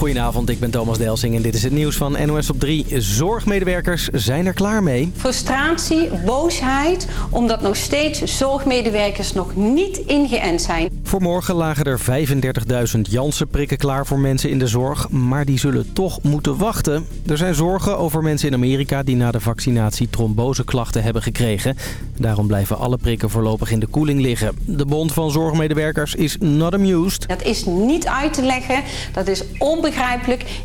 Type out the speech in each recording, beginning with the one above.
Goedenavond, ik ben Thomas Delsing en dit is het nieuws van NOS op 3. Zorgmedewerkers zijn er klaar mee. Frustratie, boosheid, omdat nog steeds zorgmedewerkers nog niet ingeënt zijn. Voor morgen lagen er 35.000 Janssen-prikken klaar voor mensen in de zorg, maar die zullen toch moeten wachten. Er zijn zorgen over mensen in Amerika die na de vaccinatie tromboseklachten hebben gekregen. Daarom blijven alle prikken voorlopig in de koeling liggen. De Bond van Zorgmedewerkers is not amused. Dat is niet uit te leggen, dat is onbegrijpelijk.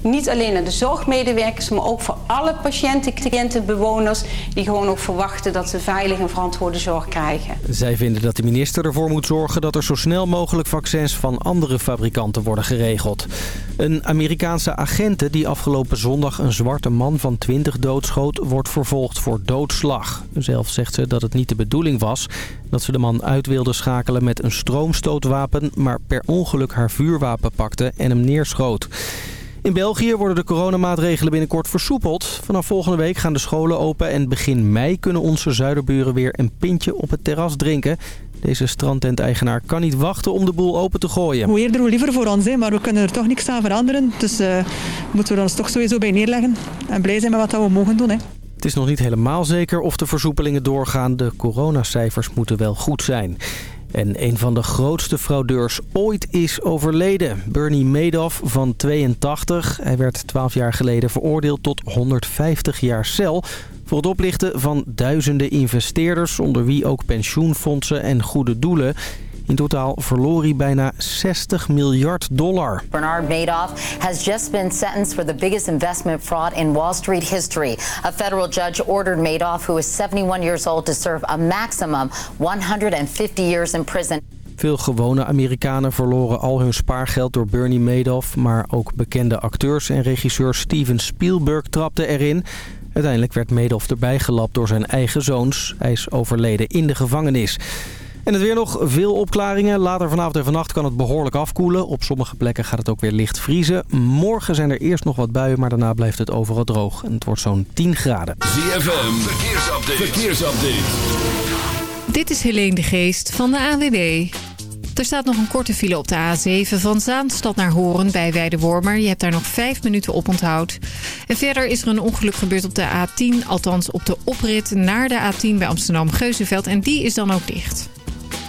Niet alleen aan de zorgmedewerkers, maar ook voor alle patiënten, cliënten, bewoners... die gewoon ook verwachten dat ze veilig en verantwoorde zorg krijgen. Zij vinden dat de minister ervoor moet zorgen dat er zo snel mogelijk vaccins van andere fabrikanten worden geregeld. Een Amerikaanse agente die afgelopen zondag een zwarte man van 20 doodschoot... wordt vervolgd voor doodslag. Zelf zegt ze dat het niet de bedoeling was dat ze de man uit wilde schakelen met een stroomstootwapen... maar per ongeluk haar vuurwapen pakte en hem neerschoot. In België worden de coronamaatregelen binnenkort versoepeld. Vanaf volgende week gaan de scholen open en begin mei kunnen onze zuiderburen weer een pintje op het terras drinken. Deze strandtent-eigenaar kan niet wachten om de boel open te gooien. Hoe eerder hoe liever voor ons, hè, maar we kunnen er toch niks aan veranderen. Dus uh, moeten we ons toch sowieso bij neerleggen en blij zijn met wat we mogen doen. Hè. Het is nog niet helemaal zeker of de versoepelingen doorgaan. De coronacijfers moeten wel goed zijn. En een van de grootste fraudeurs ooit is overleden. Bernie Madoff van 82. Hij werd 12 jaar geleden veroordeeld tot 150 jaar cel... voor het oplichten van duizenden investeerders... onder wie ook pensioenfondsen en goede doelen... In totaal verloor hij bijna 60 miljard dollar. Bernard Madoff has just been sentenced for the biggest investment fraud in Wall Street history. A federal judge ordered Madoff, who is 71 years old, to serve a maximum 150 years in prison. Veel gewone Amerikanen verloren al hun spaargeld door Bernie Madoff... maar ook bekende acteurs en regisseur Steven Spielberg trapte erin. Uiteindelijk werd Madoff erbij gelapt door zijn eigen zoons. Hij is overleden in de gevangenis. En het weer nog veel opklaringen. Later vanavond en vannacht kan het behoorlijk afkoelen. Op sommige plekken gaat het ook weer licht vriezen. Morgen zijn er eerst nog wat buien, maar daarna blijft het overal droog. En het wordt zo'n 10 graden. ZFM, verkeersupdate. verkeersupdate. Dit is Helene de Geest van de AWB. Er staat nog een korte file op de A7 van Zaanstad naar Horen bij Weidewormer. Je hebt daar nog vijf minuten op onthoud. En verder is er een ongeluk gebeurd op de A10, althans op de oprit naar de A10 bij Amsterdam-Geuzenveld. En die is dan ook dicht.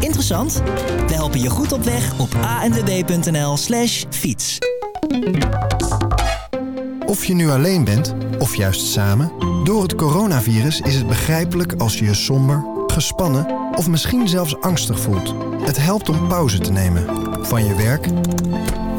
Interessant? We helpen je goed op weg op anwb.nl slash fiets. Of je nu alleen bent, of juist samen... door het coronavirus is het begrijpelijk als je je somber, gespannen... of misschien zelfs angstig voelt. Het helpt om pauze te nemen. Van je werk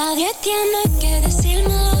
Nadie tiene que decírmelo.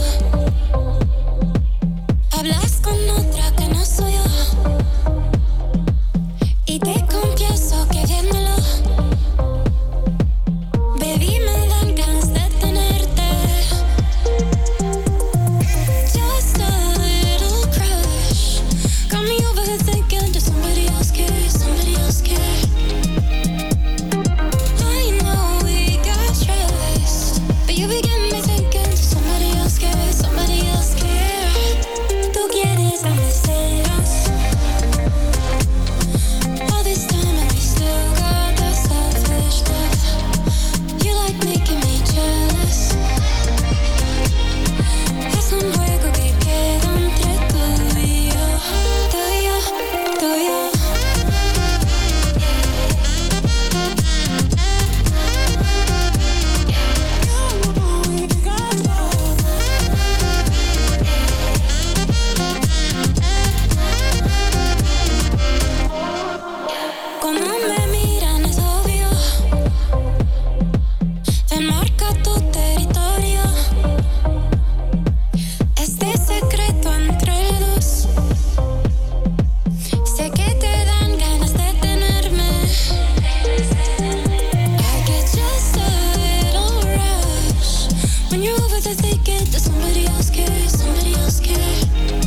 to think it that somebody else cares, somebody else cares.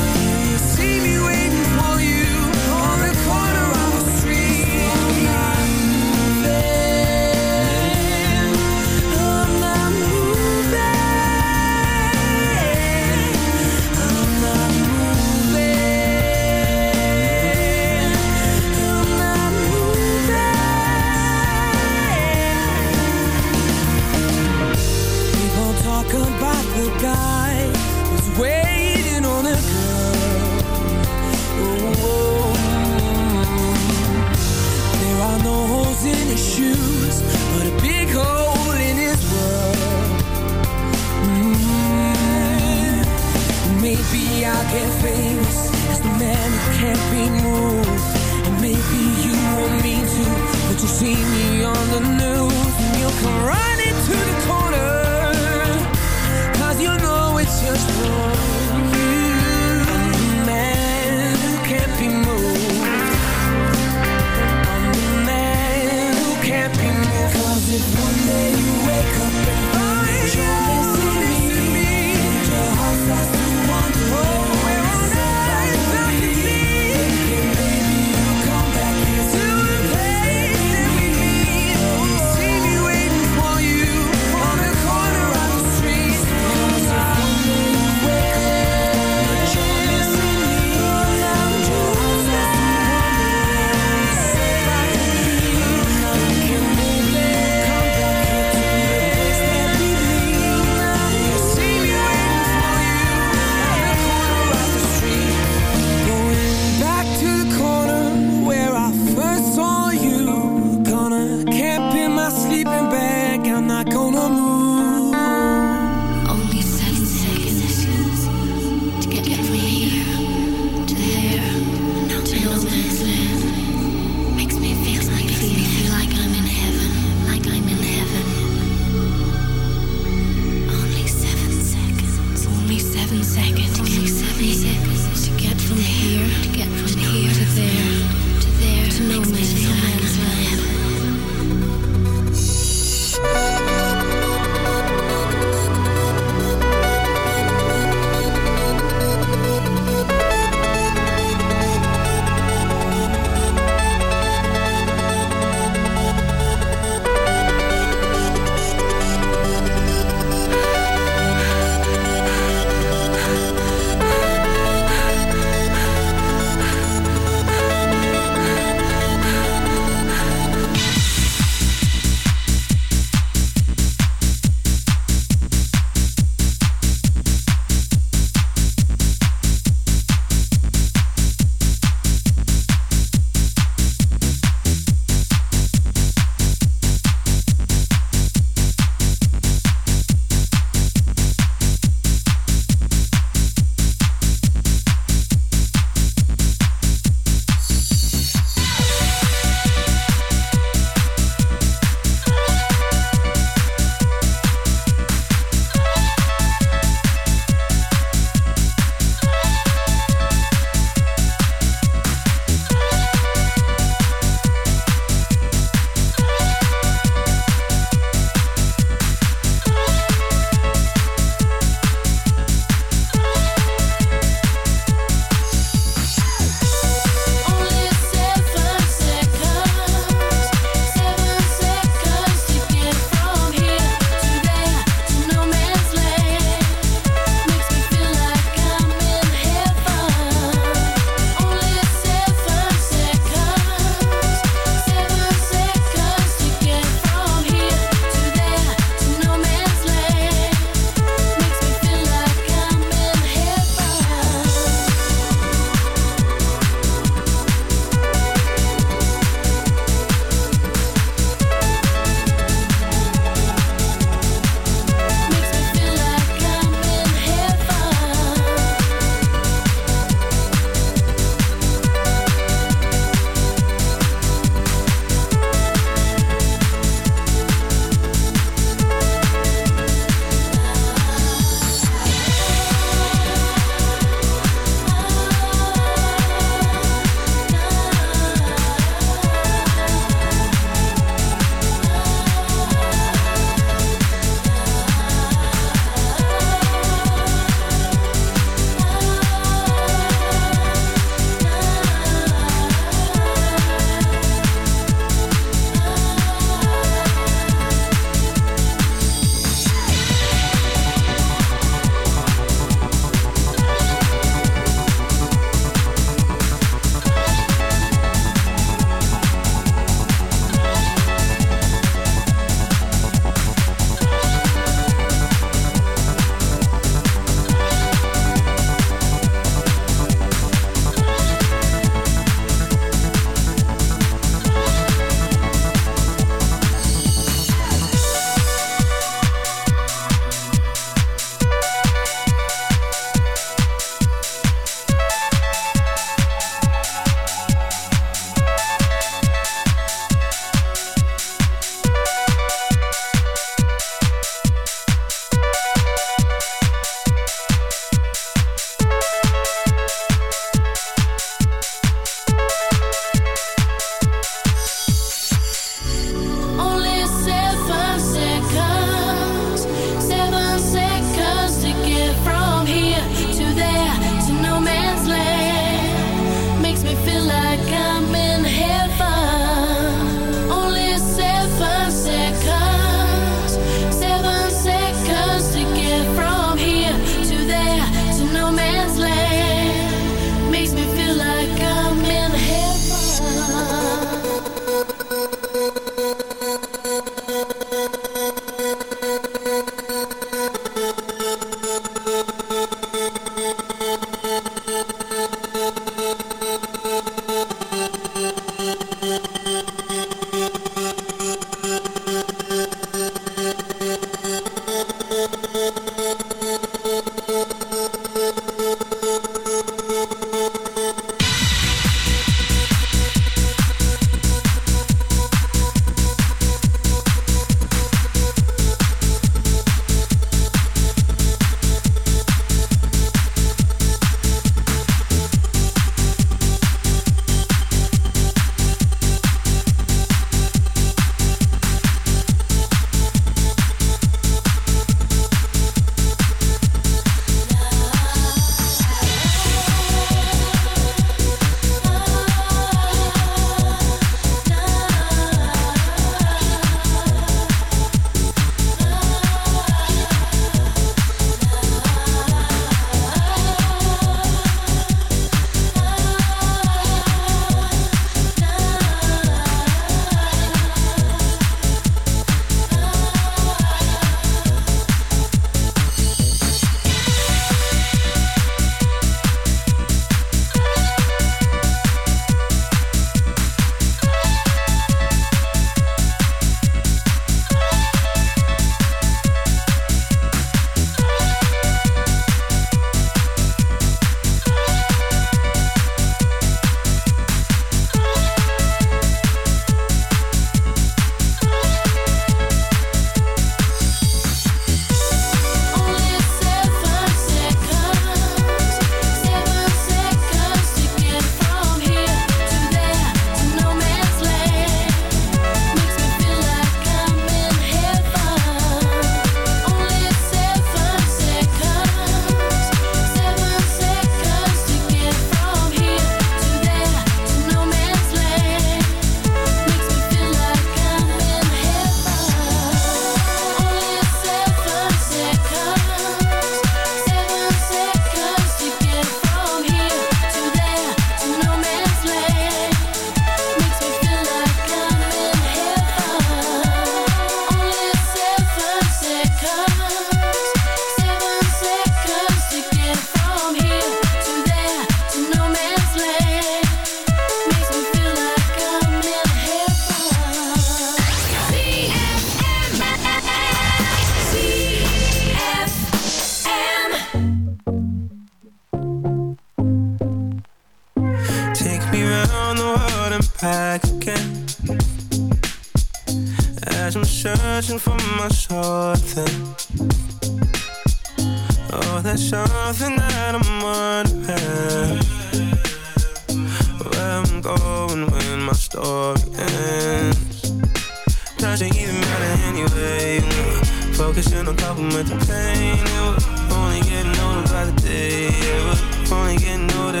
only getting older.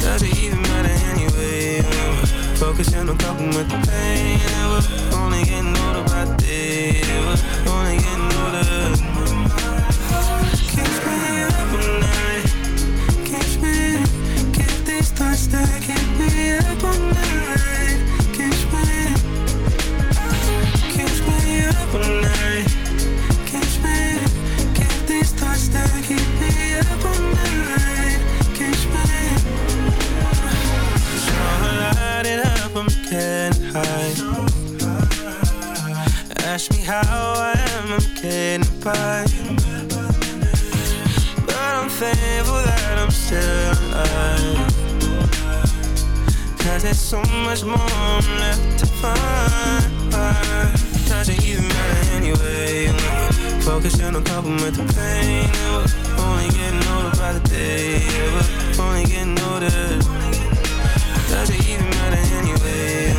Does it even matter anyway? Focusing on coping with the pain. We're only getting older by the day. We're only getting older. Keeps me up all night. Keeps me. Get these thoughts that keep me up all night. Keeps me. Keeps me up all night. thankful that I'm still alive. Cause there's so much more left to find. Does it even matter anyway focusing on coping with the pain. Yeah, We're only getting older by the day. Yeah, We're only getting older. Does it even matter anyway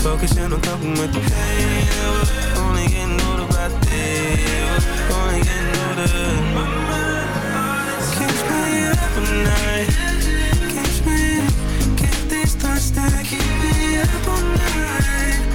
Focusing on coping with the pain? Yeah, We're only getting older by the day. Yeah, We're only getting older. Keep me up all night.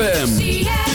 ZFM.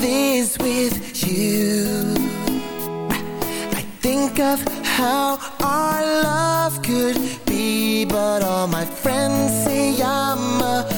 this with you. I think of how our love could be But all my friends say I'm a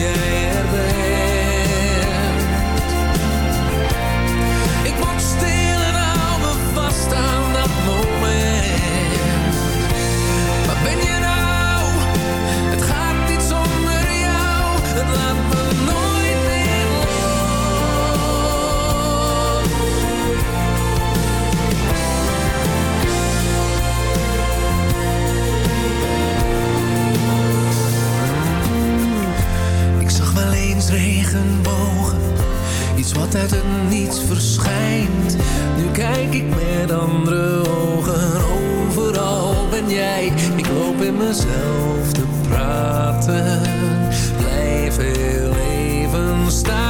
Jij er regenbogen, iets wat uit het niets verschijnt. Nu kijk ik met andere ogen, overal ben jij. Ik loop in mezelf te praten, blijf heel even staan.